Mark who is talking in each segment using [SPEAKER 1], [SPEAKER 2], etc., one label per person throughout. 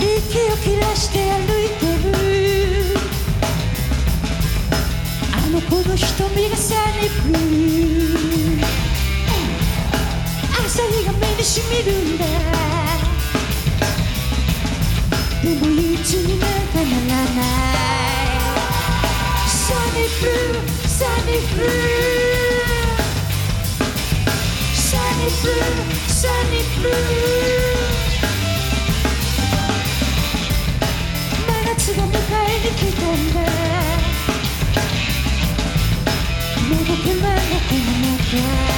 [SPEAKER 1] 息を切らして歩いてるあの子の瞳がサニーブルーでも憂鬱になかならないサニーブルーサニーブルーサニーブルーサニーブルー真夏が迎えに来たんだもどけまなこの中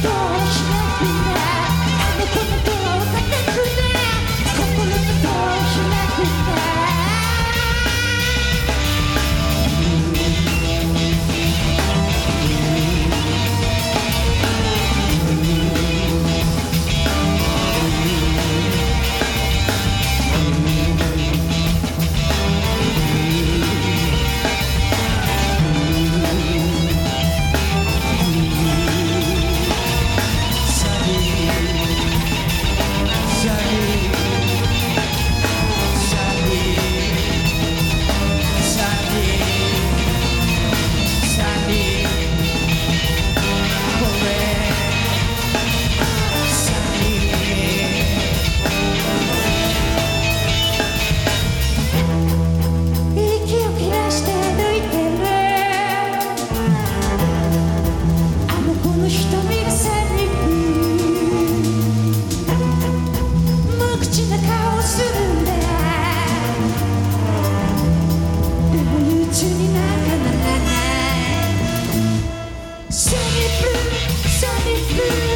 [SPEAKER 1] Deus, Sunny blue, sunny blue.